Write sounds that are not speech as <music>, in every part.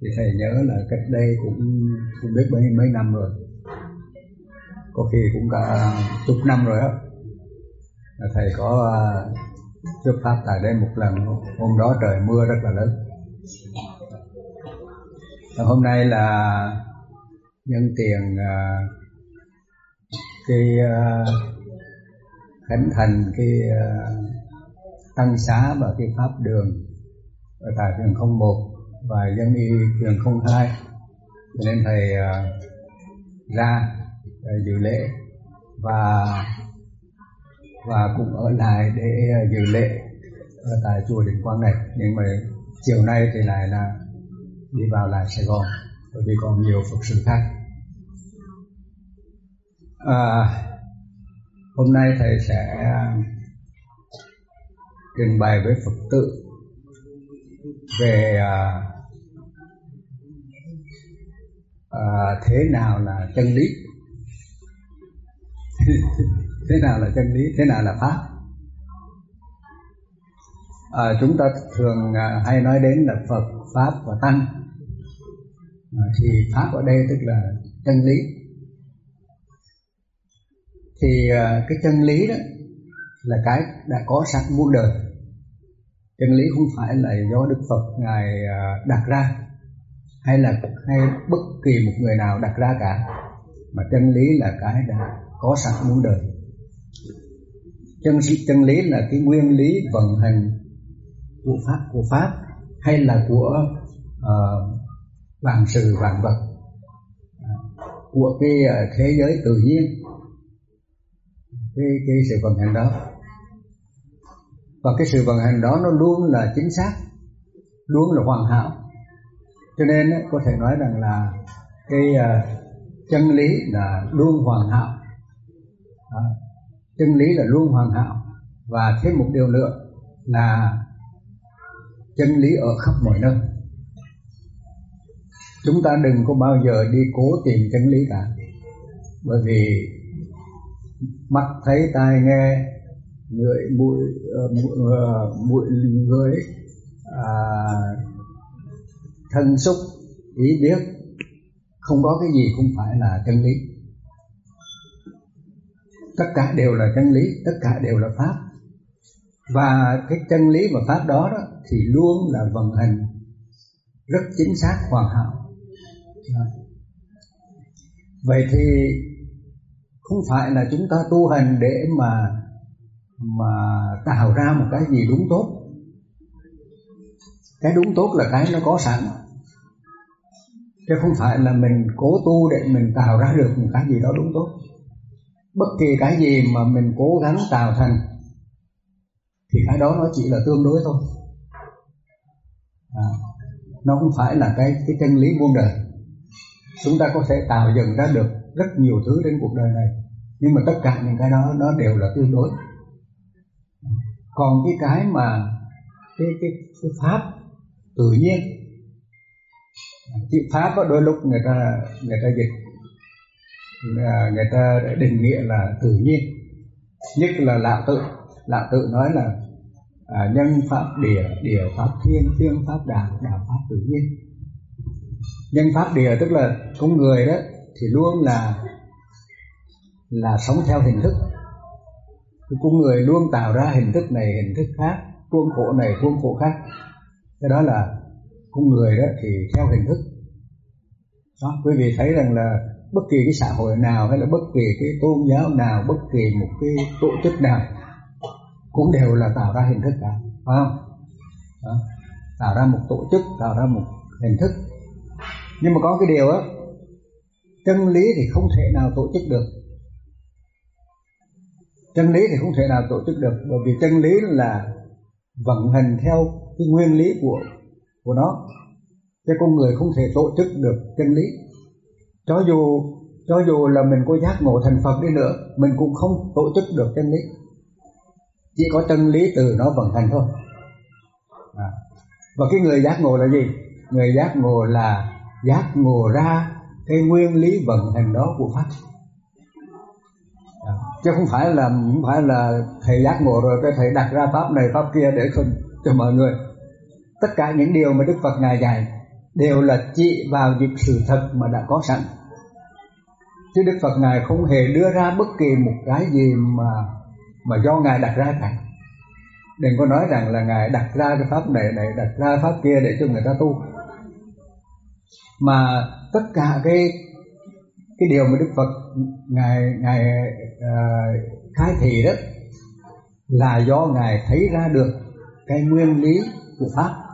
thì thầy nhớ là cách đây cũng không biết mấy mấy năm rồi. Có khi cũng cả chục năm rồi đó thầy có à, uh, thuyết pháp tại đây một lần. Hôm đó trời mưa rất là lớn. Và hôm nay là nhân tiền à, cái à, khánh thành cái tăng xá và cái pháp đường ở tại trường 01 và dân y trường 02 cho nên thầy uh, ra uh, dự lễ và và cũng ở lại để uh, dự lễ ở tại chùa Đình Quang này. Nhưng mà chiều nay thì lại là đi vào lại Sài Gòn bởi vì còn nhiều Phật sự khác. À, hôm nay thầy sẽ trình bày với Phật tử về à, à, thế nào là chân lý? <laughs> Thế nào là chân lý? Thế nào là pháp? À, chúng ta thường à, hay nói đến là Phật pháp và tăng. À, thì pháp ở đây tức là chân lý. Thì à, cái chân lý đó là cái đã có sẵn muôn đời. Chân lý không phải là do đức phật ngài à, đặt ra hay là hay bất kỳ một người nào đặt ra cả mà chân lý là cái đã có sẵn muôn đời. Chân chân lý là cái nguyên lý vận hành của pháp của pháp hay là của uh, vạn sự vạn vật à, của cái uh, thế giới tự nhiên cái cái sự vận hành đó. Và cái sự vận hành đó nó luôn là chính xác luôn là hoàn hảo cho nên có thể nói rằng là cái uh, chân lý là luôn hoàn hảo. À, chân lý là luôn hoàn hảo. Và thêm một điều nữa là chân lý ở khắp mọi nơi. Chúng ta đừng có bao giờ đi cố tìm chân lý cả. Bởi vì mắt thấy tai nghe người mũi uh, mũi người à, thân xúc ý biết không có cái gì không phải là chân lý. Tất cả đều là chân lý tất cả đều là pháp. Và cái chân lý và pháp đó, đó thì luôn là vận hành rất chính xác hoàn hảo. Vậy thì không phải là chúng ta tu hành để mà mà tạo ra một cái gì đúng tốt cái đúng tốt là cái nó có sẵn. Chứ không phải là mình cố tu để mình tạo ra được một cái gì đó đúng tốt. Bất kỳ cái gì mà mình cố gắng tạo thành thì cái đó nó chỉ là tương đối thôi. À, nó không phải là cái cái chân lý muôn đời. Chúng ta có thể tạo dựng ra được rất nhiều thứ trên cuộc đời này nhưng mà tất cả những cái đó nó đều là tương đối. Còn cái cái mà cái cái, cái pháp tự nhiên. Chữ pháp có đôi lúc người ta người ta dịch à, người ta định nghĩa là tự nhiên. Nhất là lão tự. Lão tự nói là à, nhân pháp địa địa pháp thiên thiên pháp đạo đạo pháp tự nhiên. Nhân pháp địa tức là con người đó thì luôn là là sống theo hình thức. Con người luôn tạo ra hình thức này hình thức khác khuôn khổ này khuôn khổ khác cái đó là con người đó thì theo hình thức. Đó, quý vị thấy rằng là bất kỳ cái xã hội nào hay là bất kỳ cái tôn giáo nào, bất kỳ một cái tổ chức nào cũng đều là tạo ra hình thức cả, phải không? Đó. tạo ra một tổ chức, tạo ra một hình thức. Nhưng mà có cái điều á, chân lý thì không thể nào tổ chức được. Chân lý thì không thể nào tổ chức được, bởi vì chân lý là vận hành theo cái nguyên lý của của nó. Cái con người không thể tổ chức được chân lý. Cho dù cho dù là mình có giác ngộ thành Phật đi nữa mình cũng không tổ chức được chân lý. Chỉ có chân lý từ nó vận hành thôi. À. và cái người giác ngộ là gì? Người giác ngộ là giác ngộ ra cái nguyên lý vận hành đó của pháp. À. chứ không phải là không phải là thầy giác ngộ rồi cái thầy đặt ra pháp này pháp kia để cho, cho mọi người tất cả những điều mà đức phật ngài dạy đều là chỉ vào những sự thật mà đã có sẵn. Chứ Đức Phật ngài không hề đưa ra bất kỳ một cái gì mà mà do ngài đặt ra cả. Đừng có nói rằng là ngài đặt ra cái pháp này này đặt ra pháp kia để cho người ta tu. Mà tất cả cái cái điều mà Đức Phật ngài ngài uh, khai thị đó là do ngài thấy ra được cái nguyên lý của pháp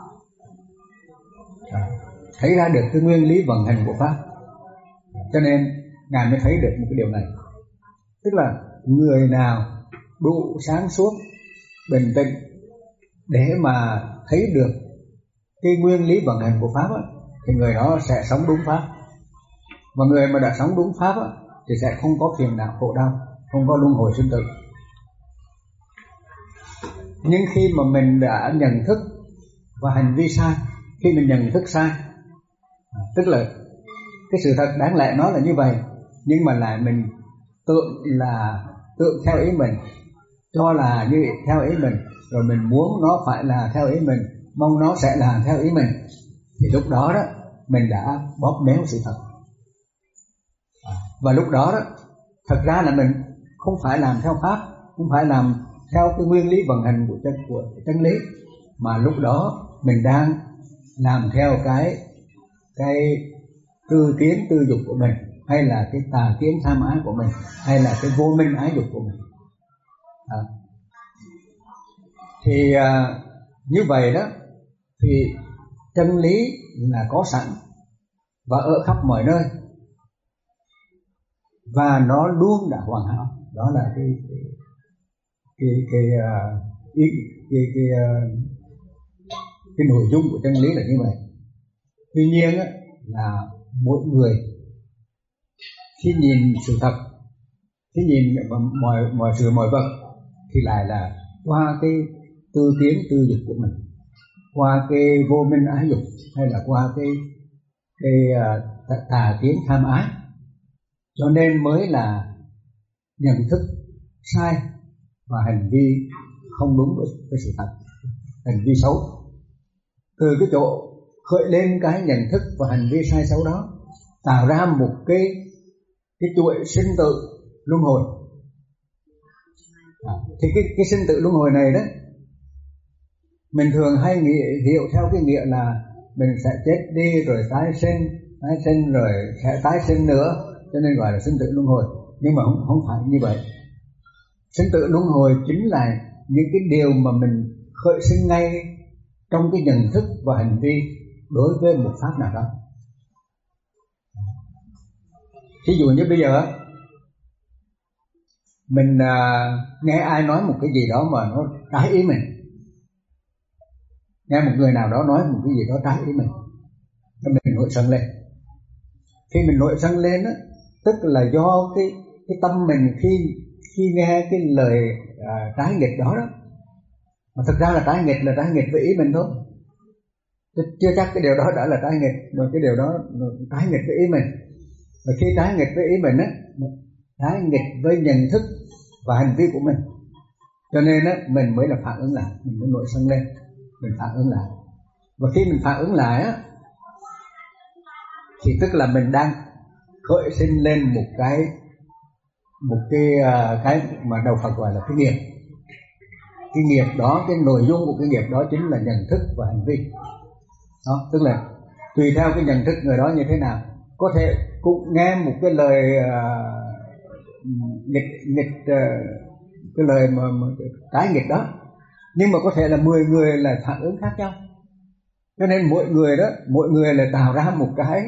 thấy ra được cái nguyên lý vận hành của pháp. Cho nên ngài mới thấy được một cái điều này. Tức là người nào đủ sáng suốt bình tĩnh để mà thấy được cái nguyên lý vận hành của pháp á, thì người đó sẽ sống đúng pháp. Và người mà đã sống đúng pháp á, thì sẽ không có phiền não khổ đau không có luân hồi sinh tử. Nhưng khi mà mình đã nhận thức và hành vi sai khi mình nhận thức sai tức là cái sự thật đáng lẽ nó là như vậy, nhưng mà lại mình tượng là, tượng theo ý mình, cho là như theo ý mình, rồi mình muốn nó phải là theo ý mình, mong nó sẽ là theo ý mình, thì lúc đó đó, mình đã bóp méo sự thật. À, và lúc đó đó, thật ra là mình không phải làm theo pháp, không phải làm theo cái nguyên lý vận hành của chân của chân lý, mà lúc đó mình đang làm theo cái cái tư kiến tư dục của mình hay là cái tà kiến tham ái của mình hay là cái vô minh ái dục của mình. À. thì à, như vậy đó thì chân lý là có sẵn và ở khắp mọi nơi. Và nó luôn đã hoàn hảo. Đó là cái cái cái cái, à, cái, cái, cái, cái, cái, cái nội dung của chân lý là như vậy tuy nhiên á, là mỗi người khi nhìn sự thật khi nhìn mọi mọi sự mọi vật thì lại là qua cái tư tiến tư dục của mình qua cái vô minh ái dục hay là qua cái cái à, tà, tà kiến tham ái. Cho nên mới là nhận thức sai và hành vi không đúng với, với sự thật hành vi xấu. Từ cái chỗ khởi lên cái nhận thức và hành vi sai xấu đó tạo ra một cái cái chuỗi sinh tử luân hồi. À, thì cái cái sinh tử luân hồi này đó mình thường hay nghĩ, hiểu theo cái nghĩa là mình sẽ chết đi rồi tái sinh tái sinh rồi sẽ tái sinh nữa cho nên gọi là sinh tử luân hồi. Nhưng mà không không phải như vậy. Sinh tử luân hồi chính là những cái điều mà mình khởi sinh ngay trong cái nhận thức và hành vi đối với một pháp nào đó. Ví dụ như bây giờ mình à, nghe ai nói một cái gì đó mà nó trái ý mình. Nghe một người nào đó nói một cái gì đó trái ý mình thì mình nổi sân lên. Khi mình nổi sân lên á tức là do cái cái tâm mình khi khi nghe cái lời à, trái nghịch đó đó. Mà thực ra là trái nghịch là trái nghịch với ý mình thôi chưa chắc cái điều đó đã là trái nghịch, mà cái điều đó trái nghịch với ý mình. Và khi trái nghịch với ý mình á trái nghịch với nhận thức và hành vi của mình. Cho nên á, mình mới là phản ứng lại, mình mới nổi sân lên, mình phản ứng lại. Và khi mình phản ứng lại á, thì tức là mình đang khởi sinh lên một cái một cái à, cái mà đầu Phật gọi là cái nghiệp. Cái nghiệp đó, cái nội dung của cái nghiệp đó chính là nhận thức và hành vi đó tức là tùy theo cái nhận thức người đó như thế nào. Có thể cũng nghe một cái lời uh, nghịch nghịch uh, cái lời mà, mà trái nghịch đó. Nhưng mà có thể là 10 người là phản ứng khác nhau. Cho nên mỗi người đó mỗi người là tạo ra một cái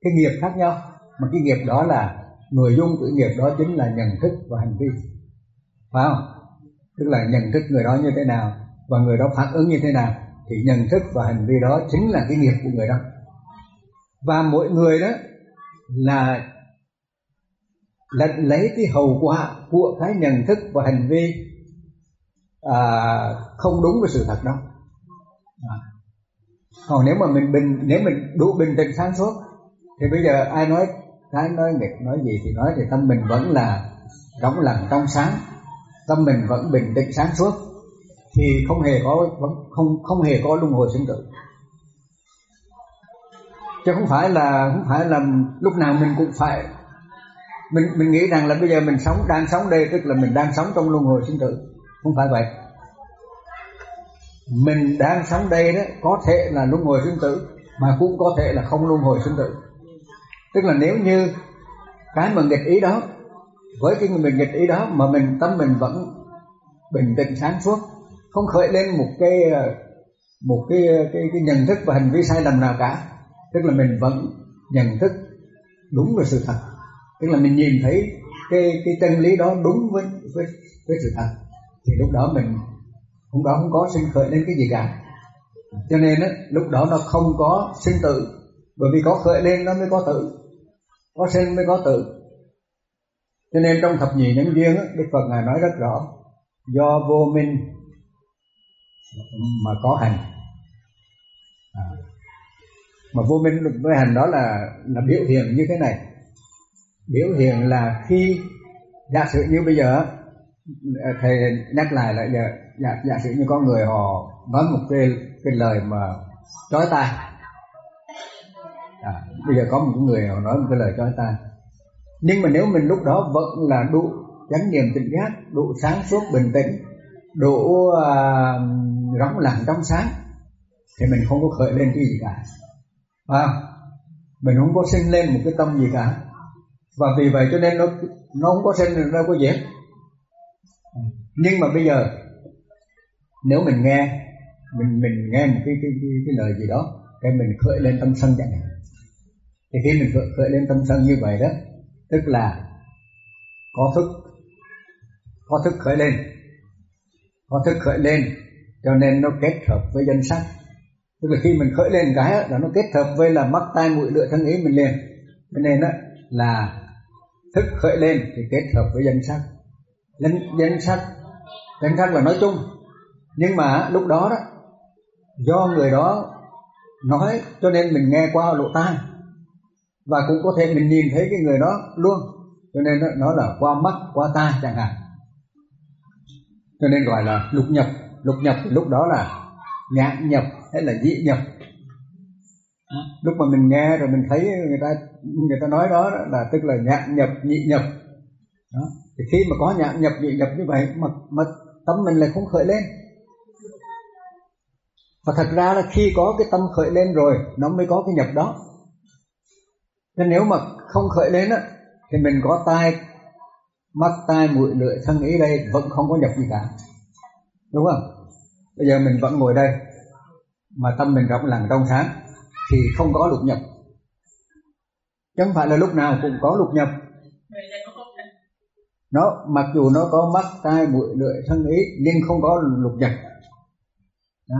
cái nghiệp khác nhau. Mà cái nghiệp đó là nội dung của nghiệp đó chính là nhận thức và hành vi. Phải không? Tức là nhận thức người đó như thế nào và người đó phản ứng như thế nào thì nhận thức và hành vi đó chính là cái nghiệp của người đó. Và mỗi người đó là là lấy cái hậu quả của cái nhận thức và hành vi à, không đúng với sự thật đó. À. còn nếu mà mình bình nếu mình đủ bình tĩnh sáng suốt thì bây giờ ai nói cái nói nghịch nói gì thì nói thì tâm mình vẫn là rỗng lặng trong sáng tâm mình vẫn bình tĩnh sáng suốt thì không hề có không không hề có luân hồi sinh tử. Chứ không phải là, không phải là lúc nào mình cũng phải, mình mình nghĩ rằng là bây giờ mình sống, đang sống đây, tức là mình đang sống trong luân hồi sinh tử. Không phải vậy. Mình đang sống đây đó, có thể là luân hồi sinh tử, mà cũng có thể là không luân hồi sinh tử. Tức là nếu như cái mà nghịch ý đó, với cái mình nghịch ý đó mà mình, tâm mình vẫn bình tĩnh sáng suốt không khởi lên một cái ờ, một cái ờ, cái, cái nhận thức và hành vi sai lầm nào cả. Tức là mình vẫn nhận thức đúng về sự thật. Tức là mình nhìn thấy cái cái chân lý đó đúng với với, với sự thật thì lúc đó mình lúc đó không có sinh khởi lên cái gì cả. Cho nên á, lúc đó nó không có sinh tử bởi vì có khởi lên nó mới có tử có sinh mới có tử cho nên trong thập nhị nhân duyên đức phật ngài nói rất rõ do vô minh mà có hành. À. mà vô minh với hành đó là là biểu hiện như thế này. Biểu hiện là khi giả sử như bây giờ à, thầy nhắc lại là giờ giả, giả sử như có người họ nói một cái cái lời mà chói tai. À, bây giờ có một người họ nói một cái lời chói tai. Nhưng mà nếu mình lúc đó vẫn là đủ chánh niệm tỉnh giác đủ sáng suốt bình tĩnh đủ uh, rỗng lặng trong sáng thì mình không có khởi lên cái gì cả. À, mình không có sinh lên một cái tâm gì cả. Và vì vậy cho nên nó nó không có sinh được đâu có dễ. Nhưng mà bây giờ nếu mình nghe mình mình nghe một cái cái cái, cái lời gì đó cái mình khởi lên tâm sân chẳng hạn. Thì khi mình khởi, khởi lên tâm sân như vậy đó tức là có thức có thức khởi lên. Có thức khởi lên cho nên nó kết hợp với danh sắc tức là khi mình khởi lên cái là nó kết hợp với là mắt tai mũi lưỡi thân ý mình liền. Cho nên đó là thức khởi lên thì kết hợp với danh sắc danh, danh sắc danh sắc là nói chung. Nhưng mà lúc đó đó do người đó nói cho nên mình nghe qua lỗ tai. Và cũng có thể mình nhìn thấy cái người đó luôn. Cho nên nó, nó là qua mắt qua tai chẳng hạn. Cho nên gọi là lục nhập lục nhập thì lúc đó là nhãn nhập hay là dị nhập. Lúc mà mình nghe rồi mình thấy người ta người ta nói đó là tức là nhãn nhập nhị nhập. Đó. thì khi mà có nhãn nhập nhị nhập như vậy mà, mà tâm mình lại không khởi lên. Và thật ra là khi có cái tâm khởi lên rồi nó mới có cái nhập đó. Nên nếu mà không khởi lên á thì mình có tai mắt tai mũi lưỡi thân ý đây vẫn không có nhập gì cả. Đúng không? Bây giờ mình vẫn ngồi đây, mà tâm mình rộng lặng trong sáng, thì không có lục nhập. Chứ không phải là lúc nào cũng có lục nhập. Nó, mặc dù nó có mắt, tai, mũi, lưỡi, thân ý, nhưng không có lục nhập. Đó.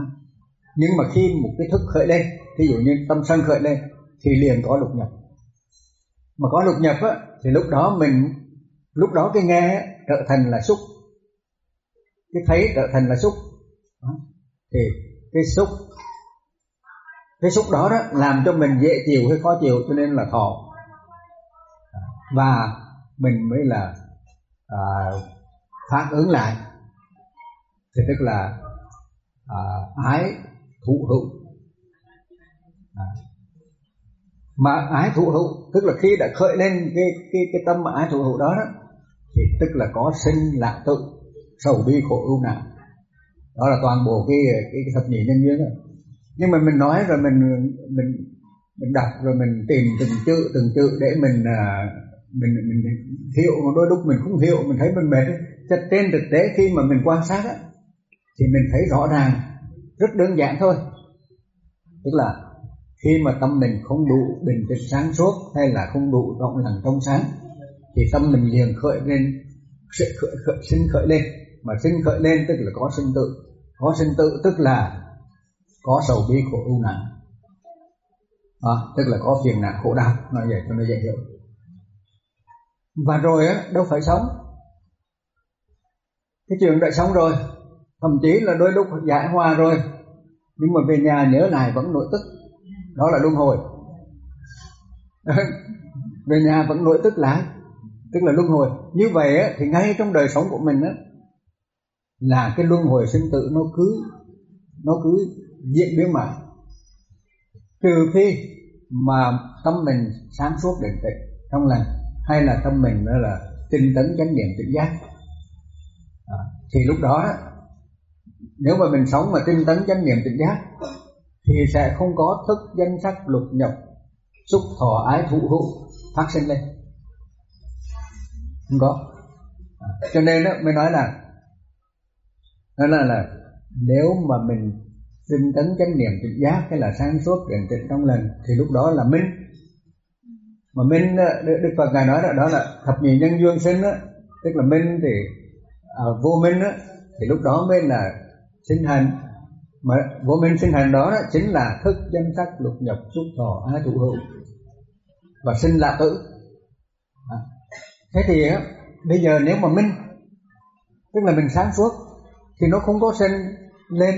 nhưng mà khi một cái thức khởi lên ví dụ như tâm sân khởi lên, thì liền có lục nhập. Mà có lục nhập á, thì lúc đó mình, lúc đó cái nghe trở thành là xúc. Cái thấy trở thành là xúc thì cái xúc cái xúc đó đó làm cho mình dễ chịu hay khó chịu cho nên là thọ. Và mình mới là à, phản ứng lại. Thì tức là à, ái thụ hữu. À, mà ái thụ hữu tức là khi đã khởi lên cái cái cái tâm mà ái thụ hữu đó, đó thì tức là có sinh lạc tự sầu bi khổ ưu nạn đó là toàn bộ cái cái, cái thập nhị nhân duyên đó. Nhưng mà mình nói rồi mình mình mình đọc rồi mình tìm từng chữ từng chữ để mình à, mình mình hiểu. Mà đôi lúc mình không hiểu mình thấy mình mệt. Cho trên thực tế khi mà mình quan sát á thì mình thấy rõ ràng rất đơn giản thôi. Tức là khi mà tâm mình không đủ bình tĩnh sáng suốt hay là không đủ rộng lòng trong sáng thì tâm mình liền khởi lên sẽ khởi, khởi, sinh khởi lên. Mà sinh khởi lên tức là có sinh tự có sinh tự tức là có sầu bi khổ ưu nạn à, tức là có phiền nạn khổ đau. Nói vậy cho nó dễ hiểu. Và rồi á đâu phải sống. Cái chuyện đã sống rồi thậm chí là đôi lúc giải hòa rồi nhưng mà về nhà nhớ lại vẫn nội tức. Đó là luân hồi. <laughs> Về nhà vẫn nội tức lại tức là luân hồi. Như vậy á, thì ngay trong đời sống của mình á, là cái luân hồi sinh tử nó cứ nó cứ diễn biến mãi trừ khi mà tâm mình sáng suốt định tĩnh trong lành hay là tâm mình đó là tinh tấn chánh niệm tỉnh giác. À, thì lúc đó nếu mà mình sống mà tinh tấn chánh niệm tỉnh giác thì sẽ không có thức danh sắc lục nhập xúc thọ ái thụ hữu phát sinh lên. Không có. À, cho nên đó mới nói là nó là là nếu mà mình tinh tấn chánh niệm tỉnh giác hay là sáng suốt định tịnh trong lần thì lúc đó là minh mà minh ờ, đức phật ngài nói đó đó là thập nhị nhân duyên sinh đó tức là minh thì à, vô minh đó thì lúc đó mới là sinh hành mà vô minh sinh hành đó, đó chính là thức danh sắc lục nhập xúc thọ á trụ hữu và sinh là tử à. thế thì bây giờ nếu mà minh tức là mình sáng suốt thì nó không có sinh lên,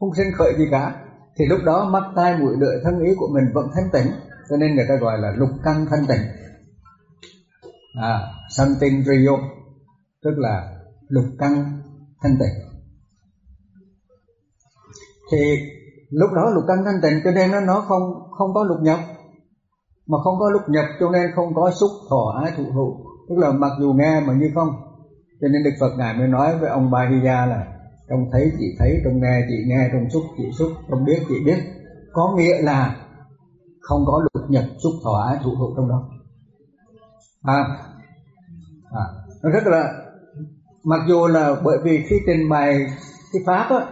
không sinh khởi gì cả. Thì lúc đó mắt tai mũi lưỡi thân ý của mình vẫn thanh tịnh, cho nên người ta gọi là lục căn thanh tịnh. À something real, tức là lục căn thanh tịnh. Thì lúc đó lục căn thanh tịnh cho nên nó nó không không có lục nhập. Mà không có lục nhập cho nên không có xúc thọ ái thụ hữu. Tức là mặc dù nghe mà như không. Cho nên đức phật ngài mới nói với ông Bahiya là trong thấy chị thấy trong nghe chị nghe trong xúc chị xúc trong biết chị biết. Có nghĩa là không có lục nhập xúc thọ ái thụ hữu trong đó. À, à nó rất là mặc dù là bởi vì khi trình bày cái pháp á,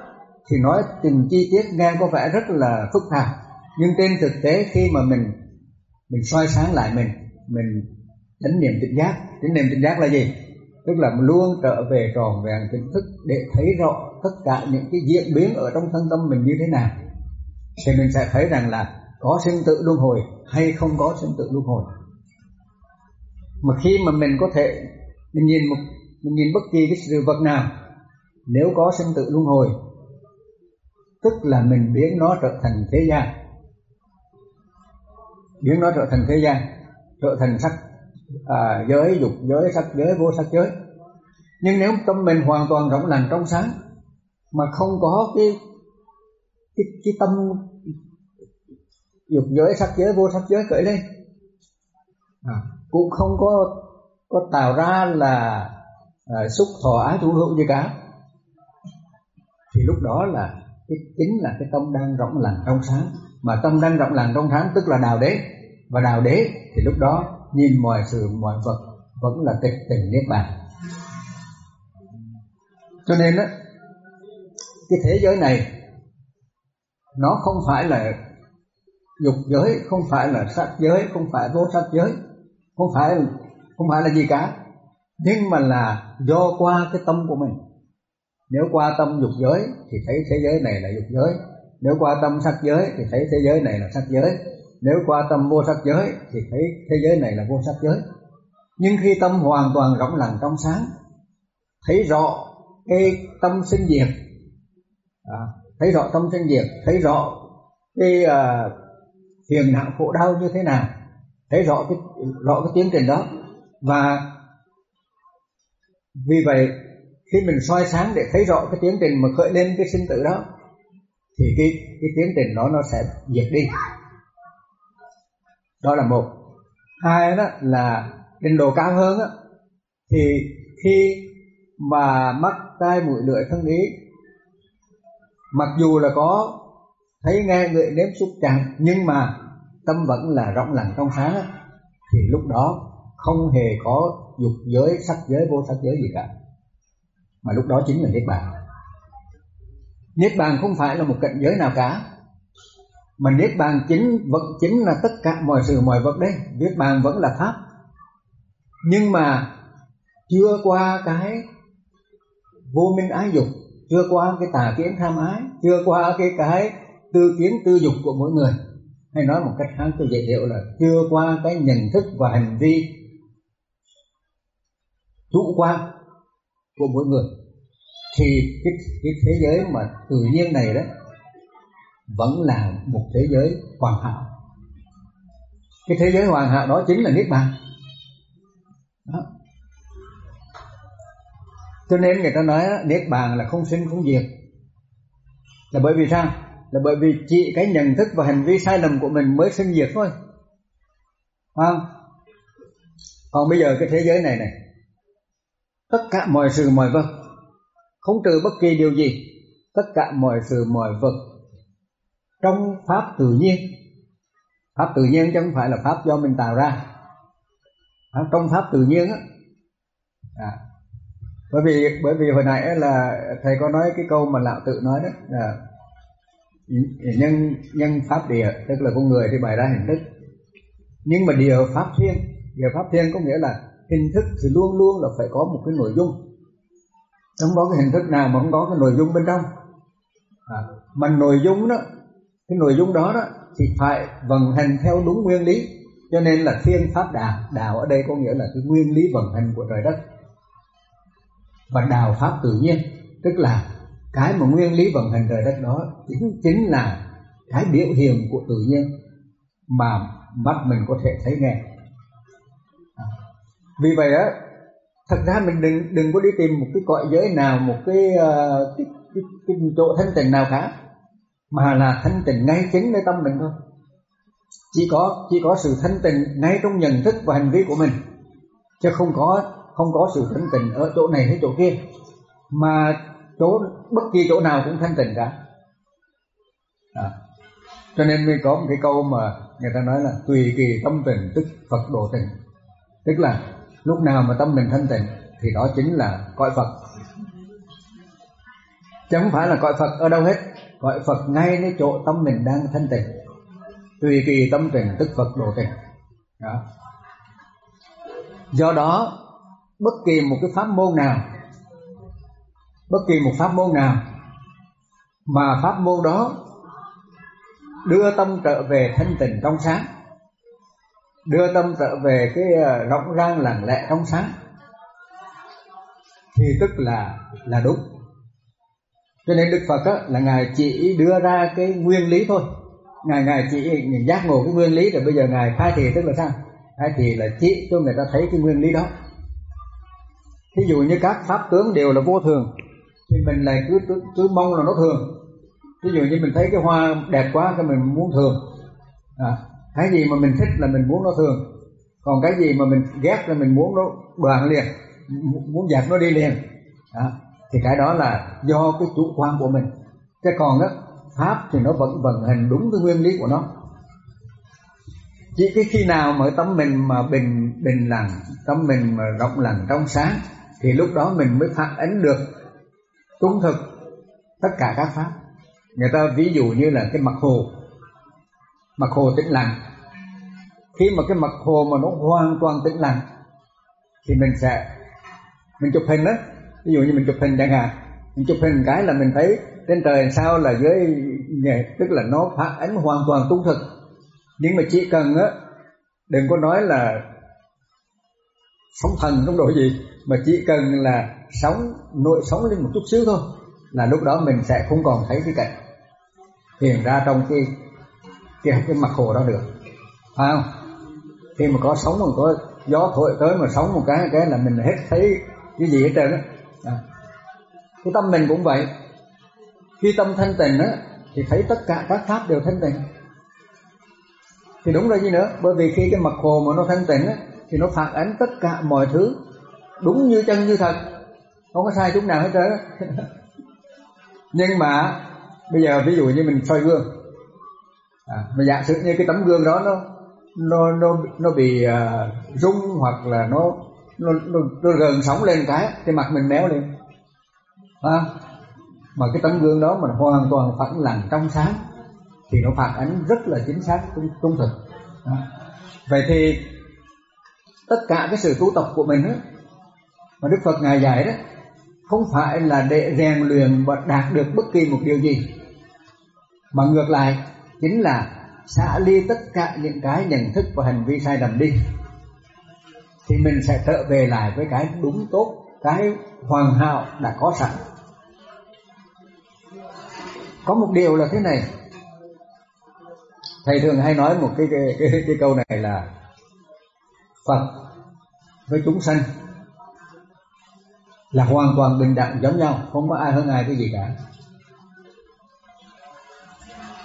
thì nói từng chi tiết nghe có vẻ rất là phức tạp. Nhưng trên thực tế khi mà mình mình soi sáng lại mình mình chánh niệm tỉnh giác chánh niệm tỉnh giác là gì? Tức là luôn trở về tròn vẹn tỉnh thức để thấy rõ tất cả những cái diễn biến ở trong thân tâm mình như thế nào. Thì mình sẽ thấy rằng là có sinh tử luân hồi hay không có sinh tử luân hồi. Mà khi mà mình có thể mình nhìn một, mình nhìn bất kỳ cái sự vật nào, nếu có sinh tử luân hồi, tức là mình biến nó trở thành thế gian. Biến nó trở thành thế gian, trở thành sắc à, giới dục giới sắc giới vô sắc giới. Nhưng nếu tâm mình hoàn toàn rộng lành trong sáng mà không có cái cái, cái tâm dục giới sắc giới vô sắc giới khởi lên à, cũng không có có tạo ra là à, xúc thọ ái thủ hữu gì cả. Thì lúc đó là cái chính là cái tâm đang rộng lành trong sáng. Mà tâm đang rộng lành trong sáng tức là đào đế. Và đào đế thì lúc đó nhìn mọi sự, mọi vật vẫn là tịch tình niết bàn. Cho nên á, cái thế giới này, nó không phải là dục giới, không phải là sắc giới, không phải vô sắc giới, không phải không phải là gì cả. Nhưng mà là do qua cái tâm của mình. Nếu qua tâm dục giới thì thấy thế giới này là dục giới. Nếu qua tâm sắc giới thì thấy thế giới này là sắc giới nếu qua tâm vô sắc giới thì thấy thế giới này là vô sắc giới. Nhưng khi tâm hoàn toàn rộng lặng trong sáng thấy rõ cái tâm sinh diệt à, thấy rõ tâm sinh diệt thấy rõ cái à, phiền não khổ đau như thế nào thấy rõ cái rõ cái tiến trình đó. Và vì vậy khi mình soi sáng để thấy rõ cái tiến trình mà khởi lên cái sinh tử đó thì cái cái tiến trình đó nó sẽ diệt đi đó là một. Hai đó là trình độ cao hơn á, thì khi mà mắt tai mũi lưỡi thân ý, mặc dù là có thấy nghe người nếm xúc chạm nhưng mà tâm vẫn là rộng lặng trong sáng thì lúc đó không hề có dục giới, sắc giới, vô sắc giới gì cả. Mà lúc đó chính là niết bàn. Niết bàn không phải là một cảnh giới nào cả mà niết bàn chính vẫn chính là tất cả mọi sự mọi vật đấy. Niết bàn vẫn là pháp. Nhưng mà chưa qua cái vô minh ái dục chưa qua cái tà kiến tham ái chưa qua cái cái tư kiến tư dục của mỗi người. Hay nói một cách khác cho dễ hiểu là chưa qua cái nhận thức và hành vi chủ quan của mỗi người. Thì cái, cái thế giới mà tự nhiên này đó vẫn là một thế giới hoàn hảo. Cái thế giới hoàn hảo đó chính là niết bàn. Đó. cho nên người ta nói niết bàn là không sinh không diệt. Là bởi vì sao? Là bởi vì chỉ cái nhận thức và hành vi sai lầm của mình mới sinh diệt thôi. Không? Còn bây giờ cái thế giới này này, tất cả mọi sự mọi vật, không trừ bất kỳ điều gì, tất cả mọi sự mọi vật trong pháp tự nhiên. Pháp tự nhiên chứ không phải là pháp do mình tạo ra. À, trong pháp tự nhiên á à, bởi vì bởi vì hồi nãy là thầy có nói cái câu mà lão tự nói đó là nhân nhân pháp địa tức là con người thì bày ra hình thức. Nhưng mà địa pháp thiên địa pháp thiên có nghĩa là hình thức thì luôn luôn là phải có một cái nội dung. Không có cái hình thức nào mà không có cái nội dung bên trong. À, mà nội dung đó cái nội dung đó đó thì phải vận hành theo đúng nguyên lý. Cho nên là thiên pháp đạo đạo ở đây có nghĩa là cái nguyên lý vận hành của trời đất và đạo pháp tự nhiên. Tức là cái mà nguyên lý vận hành trời đất đó chính chính là cái biểu hiện của tự nhiên mà mắt mình có thể thấy nghe. À. vì vậy á thật ra mình đừng đừng có đi tìm một cái cõi giới nào một cái, uh, cái, cái, cái chỗ thanh tịnh nào cả mà là thanh tịnh ngay chính nơi tâm mình thôi. Chỉ có chỉ có sự thanh tịnh ngay trong nhận thức và hành vi của mình, chứ không có không có sự thanh tịnh ở chỗ này hay chỗ kia. Mà chỗ, bất kỳ chỗ nào cũng thanh tịnh cả. À. cho nên mới có một cái câu mà người ta nói là tùy kỳ tâm tình tức Phật độ tình tức là lúc nào mà tâm mình thanh tịnh thì đó chính là cõi Phật. Chứ không phải là cõi Phật ở đâu hết gọi Phật ngay nơi chỗ tâm mình đang thanh tịnh. Tùy kỳ tâm tình tức Phật độ tình đó. do đó, bất kỳ một cái pháp môn nào, bất kỳ một pháp môn nào mà pháp môn đó đưa tâm trở về thanh tịnh trong sáng, đưa tâm trở về cái ờ, rộng rang lặng lẽ trong sáng, thì tức là là đúng cho nên đức phật á, là ngài chỉ đưa ra cái nguyên lý thôi. Ngài ngài chỉ giác ngộ cái nguyên lý rồi bây giờ ngài khai thị tức là sao? Khai thị là chỉ cho người ta thấy cái nguyên lý đó. Thí dụ như các pháp tướng đều là vô thường thì mình lại cứ cứ, cứ mong là nó thường. Ví dụ như mình thấy cái hoa đẹp quá cái mình muốn thường. À, cái gì mà mình thích là mình muốn nó thường. Còn cái gì mà mình ghét là mình muốn nó đoạn liền muốn dẹp nó đi liền. À, thì cái đó là do cái chủ quan của mình. Cái còn đó pháp thì nó vẫn vận hành đúng cái nguyên lý của nó. Chỉ cái khi nào mà tâm mình mà bình bình lặng tâm mình mà rộng lặng trong sáng, thì lúc đó mình mới phản ánh được trung thực tất cả các pháp. Người ta ví dụ như là cái mặt hồ. Mặt hồ tĩnh lặng. Khi mà cái mặt hồ mà nó hoàn toàn tĩnh lặng, thì mình sẽ, mình chụp hình đó ví dụ như mình chụp hình chẳng hạn mình chụp hình cái là mình thấy trên trời sao là dưới tức là nó phản ánh hoàn toàn trung thực. Nhưng mà chỉ cần á đừng có nói là sóng thần trong độ gì mà chỉ cần là sóng nội sóng lên một chút xíu thôi là lúc đó mình sẽ không còn thấy cái cảnh hiện ra trong cái cái, cái mặt hồ đó được. Phải không? Khi mà có sóng mà có gió thổi tới mà sóng một cái cái là mình hết thấy cái gì hết trơn á à. cái tâm mình cũng vậy. Khi tâm thanh tịnh á thì thấy tất cả các pháp đều thanh tịnh. Thì đúng rồi gì nữa bởi vì khi cái mặt hồ mà nó thanh tịnh á thì nó phản ánh tất cả mọi thứ đúng như chân như thật. Không có sai chút nào hết trơn <laughs> nhưng mà bây giờ ví dụ như mình soi gương. À, mà giả sử như cái tấm gương đó nó nó nó nó bị uh, rung hoặc là nó nó, nó, nó gần sóng lên cái cái mặt mình méo lên. À, mà cái tấm gương đó mình hoàn toàn phản lặng trong sáng thì nó phản ánh rất là chính xác trung, trung thực. À. vậy thì tất cả cái sự tu tập của mình đó, mà Đức Phật ngài dạy đó không phải là để rèn luyện và đạt được bất kỳ một điều gì. Mà ngược lại chính là xả ly tất cả những cái nhận thức và hành vi sai lầm đi thì mình sẽ trở về lại với cái đúng tốt cái hoàn hảo đã có sẵn. Có một điều là thế này. Thầy thường hay nói một cái cái, cái, cái câu này là phật với chúng sanh là hoàn toàn bình đẳng giống nhau không có ai hơn ai cái gì cả.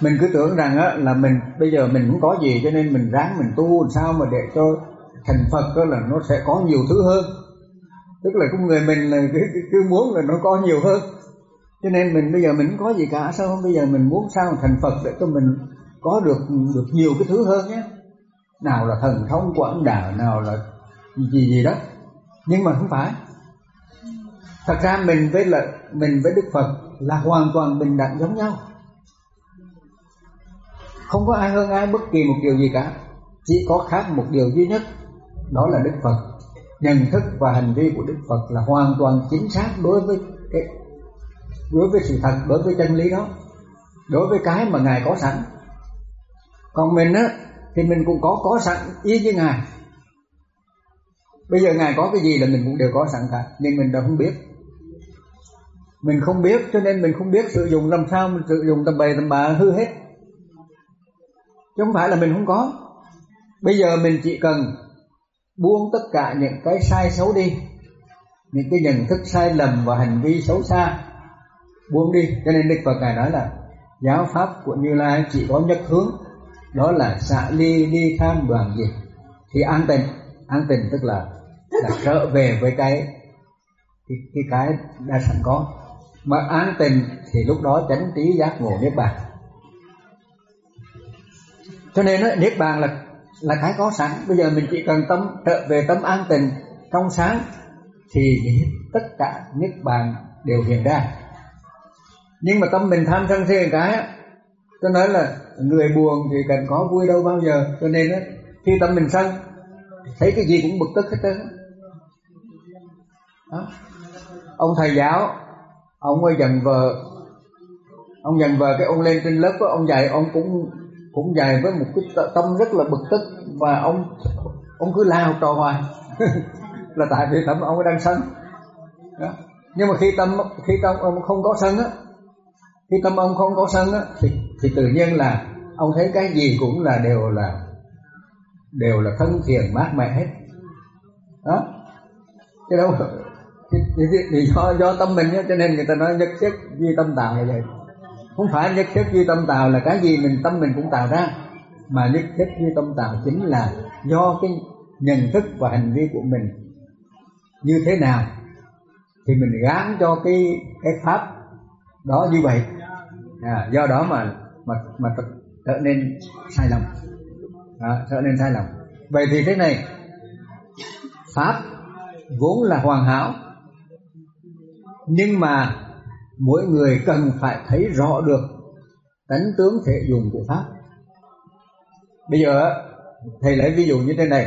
Mình cứ tưởng rằng á, là mình bây giờ mình cũng có gì cho nên mình ráng mình tu làm sao mà để cho thành Phật đó là nó sẽ có nhiều thứ hơn. Tức là con người mình là cứ, cứ, cứ muốn là nó có nhiều hơn. Cho nên mình bây giờ mình không có gì cả sao không? Bây giờ mình muốn sao thành Phật để cho mình có được được nhiều cái thứ hơn nhé. Nào là thần thông quảng đạo nào là gì gì đó. Nhưng mà không phải. Thật ra mình với là mình với Đức Phật là hoàn toàn bình đẳng giống nhau. Không có ai hơn ai bất kỳ một điều gì cả. Chỉ có khác một điều duy nhất đó là Đức Phật. Nhận thức và hành vi của Đức Phật là hoàn toàn chính xác đối với cái, đối với sự thật, đối với chân lý đó. Đối với cái mà ngài có sẵn. Còn mình á, thì mình cũng có có sẵn y như ngài. Bây giờ ngài có cái gì là mình cũng đều có sẵn cả, nhưng mình đâu không biết. Mình không biết, cho nên mình không biết sử dụng làm sao, mình sử dụng tầm bậy tầm bạ hư hết. Chứ không phải là mình không có. Bây giờ mình chỉ cần buông tất cả những cái sai xấu đi những cái nhận thức sai lầm và hành vi xấu xa buông đi. Cho nên đức phật ngài nói là giáo pháp của như lai chỉ có nhất hướng đó là xả ly ly tham đoàn diệt thì an tình an tình tức là là trở về với cái cái cái, cái đã sẵn có. Mà an tình thì lúc đó chánh trí giác ngộ niết bàn. Cho nên đó, niết bàn là là cái có sẵn. Bây giờ mình chỉ cần tâm trở về tâm an tình trong sáng thì tất cả niết bàn đều hiện ra. Nhưng mà tâm mình tham sân si cái tôi nói là người buồn thì cần có vui đâu bao giờ. Cho nên đó, khi tâm mình sân thấy cái gì cũng bực tức hết trơn đó. ông thầy giáo ông ấy dần vợ ông dần vợ cái ông lên trên lớp đó, ông dạy ông cũng cũng dày với một cái tâm rất là bực tức và ông ông cứ lao trò hoài. <laughs> Là tại vì tâm ông đang sân. Đó. nhưng mà khi tâm khi tâm ông không có sân á khi tâm ông không có sân á thì thì tự nhiên là ông thấy cái gì cũng là đều là đều là thân thiện mát mẻ hết. Đó. Cái đâu thì, thì, thì, thì do do tâm mình á cho nên người ta nói nhất thiết duy tâm tạo là vậy không phải nhất thiết duy tâm tạo là cái gì mình tâm mình cũng tạo ra. Mà nhất thiết duy tâm tạo chính là do cái nhận thức và hành vi của mình. Như thế nào thì mình gán cho cái cái pháp đó như vậy. À, do đó mà mà mà trở nên sai lầm. À, trở nên sai lầm. Vậy thì thế này pháp vốn là hoàn hảo. Nhưng mà mỗi người cần phải thấy rõ được tánh tướng thể dùng của pháp. Bây giờ thầy lấy ví dụ như thế này.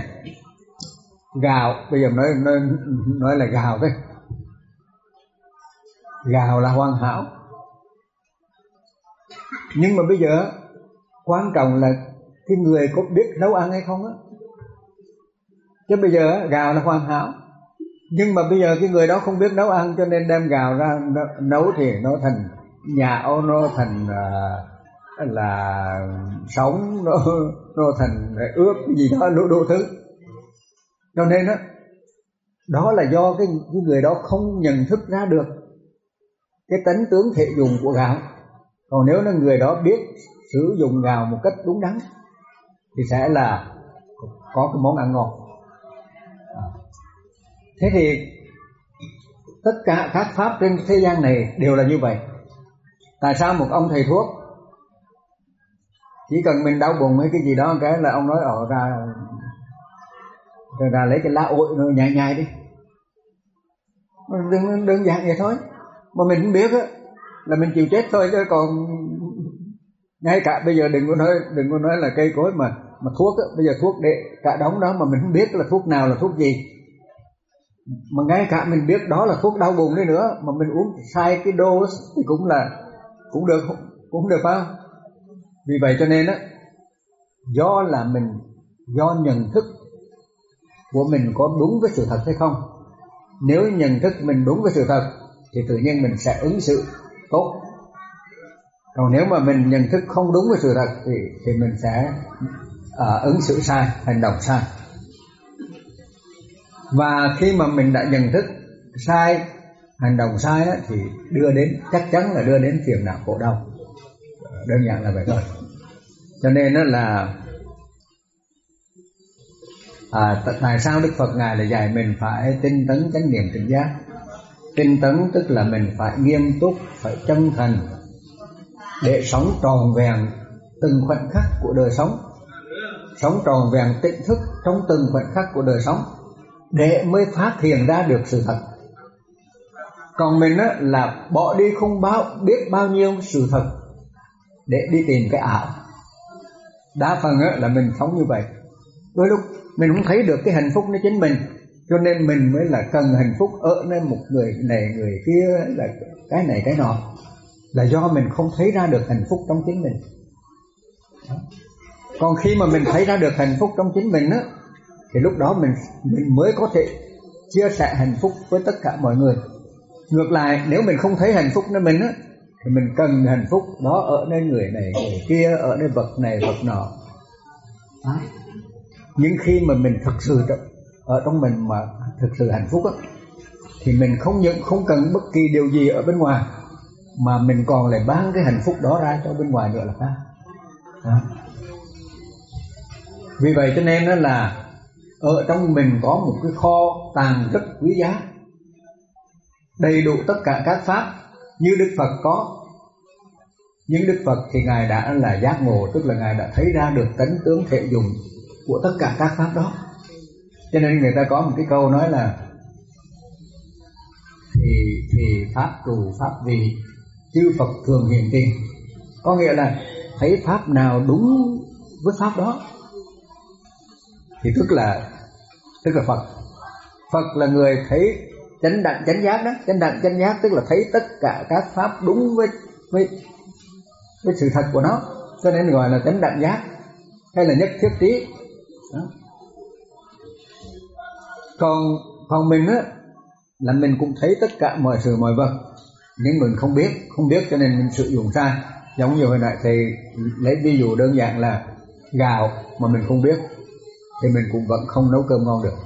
Gạo, bây giờ nói nói nói là gạo đấy gạo là hoàn hảo. Nhưng mà bây giờ quan trọng là cái người có biết nấu ăn hay không á. Chứ bây giờ gạo là hoàn hảo nhưng mà bây giờ cái người đó không biết nấu ăn cho nên đem gạo ra nấu thì nó thành nhà ô nó thành uh, là sống nó nó thành ướp gì đó đủ đủ thứ. Cho nên đó đó là do cái, cái người đó không nhận thức ra được cái tánh tướng thể dùng của gạo. Còn nếu là người đó biết sử dụng gạo một cách đúng đắn thì sẽ là có cái món ăn ngon thế thì tất cả các pháp trên thế gian này đều là như vậy. Tại sao một ông thầy thuốc chỉ cần mình đau bụng hay cái gì đó cái là ông nói ở ra rồi ra lấy cái lá ổi rồi nhai nhai đi. Đơn, đơn giản vậy thôi. Mà mình không biết á là mình chịu chết thôi chứ còn ngay cả bây giờ đừng có nói đừng có nói là cây cối mà mà thuốc á, bây giờ thuốc để cả đống đó mà mình không biết là thuốc nào là thuốc gì mà ngay cả mình biết đó là thuốc đau bụng đấy nữa mà mình uống sai cái dose thì cũng là cũng được cũng được phải không? Vì vậy cho nên á do là mình do nhận thức của mình có đúng với sự thật hay không? Nếu nhận thức mình đúng với sự thật thì tự nhiên mình sẽ ứng xử tốt. Còn nếu mà mình nhận thức không đúng với sự thật thì thì mình sẽ uh, ứng xử sai hành động sai và khi mà mình đã nhận thức sai hành động sai đó, thì đưa đến chắc chắn là đưa đến phiền não khổ đau. Ờ, đơn giản là vậy thôi. Cho nên đó là à, tại sao đức phật ngài lại dạy mình phải tinh tấn chánh niệm tỉnh giác? Tinh tấn tức là mình phải nghiêm túc phải chân thành để sống tròn vẹn từng khoảnh khắc của đời sống. Sống tròn vẹn tỉnh thức trong từng khoảnh khắc của đời sống để mới phát hiện ra được sự thật. Còn mình á, là bỏ đi không bao biết bao nhiêu sự thật để đi tìm cái ảo. Đa phần á, là mình sống như vậy. Đôi lúc mình không thấy được cái hạnh phúc nó chính mình cho nên mình mới là cần hạnh phúc ở nơi một người này người kia là cái này cái nọ. Là do mình không thấy ra được hạnh phúc trong chính mình. Còn khi mà mình thấy ra được hạnh phúc trong chính mình á thì lúc đó mình mình mới có thể chia sẻ hạnh phúc với tất cả mọi người ngược lại, nếu mình không thấy hạnh phúc nơi mình á, thì mình cần hạnh phúc đó ở nơi người này, người kia, ở nơi vật này, vật nọ đó. nhưng khi mà mình thực sự ở trong mình mà thực sự hạnh phúc á, thì mình không những không cần bất kỳ điều gì ở bên ngoài, mà mình còn lại bán cái hạnh phúc đó ra cho bên ngoài nữa là khác đó. vì vậy cho nên đó là ở trong mình có một cái kho tàng rất quý giá đầy đủ tất cả các pháp như Đức Phật có. Nhưng Đức Phật thì Ngài đã là giác ngộ Tức là Ngài đã thấy ra được tánh tướng thể dùng Của tất cả các pháp đó. Cho nên người ta có một cái câu nói là Thì, thì pháp trụ pháp vì Chư Phật thường hiện tiền Có nghĩa là thấy pháp nào đúng với pháp đó Thì tức là Tức là Phật. Phật là người thấy chánh đặng chánh giác đó. Chánh đặng chánh giác tức là thấy tất cả các pháp đúng với với với sự thật của nó. Cho nên gọi là chánh đặng giác hay là nhất thiết trí. Đó. còn còn mình á, là mình cũng thấy tất cả mọi sự, mọi vật. Nhưng mình không biết không biết cho nên mình sử dụng sai. Giống như hồi nãy thầy lấy ví dụ đơn giản là gạo mà mình không biết thì mình cũng vẫn không nấu cơm ngon được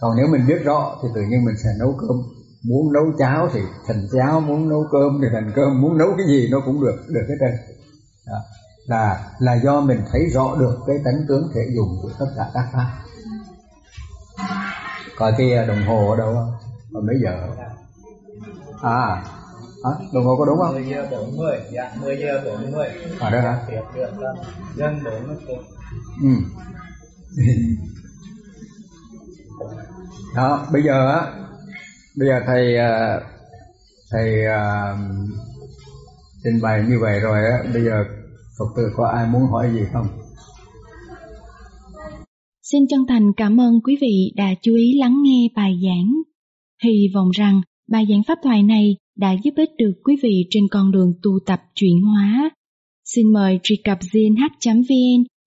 còn nếu mình biết rõ thì tự nhiên mình sẽ nấu cơm muốn nấu cháo thì thành cháo muốn nấu cơm thì thành cơm muốn nấu cái gì nó cũng được được hết trơn là là do mình thấy rõ được cái tánh tướng thể dùng của tất cả các pháp coi cái đồng hồ ở đâu không còn mấy giờ à à, đồng hồ có đúng không? 10 giờ 40, dạ 10 giờ 40. À đó hả? Được là gần 40 phút. Ừ đó, bây giờ á, bây giờ thầy à, thầy à, trình bày như vậy rồi á, bây giờ phật tử có ai muốn hỏi gì không? Xin chân thành cảm ơn quý vị đã chú ý lắng nghe bài giảng. Hy vọng rằng bài giảng pháp thoại này đã giúp ích được quý vị trên con đường tu tập chuyển hóa. Xin mời truy cập gnh.vn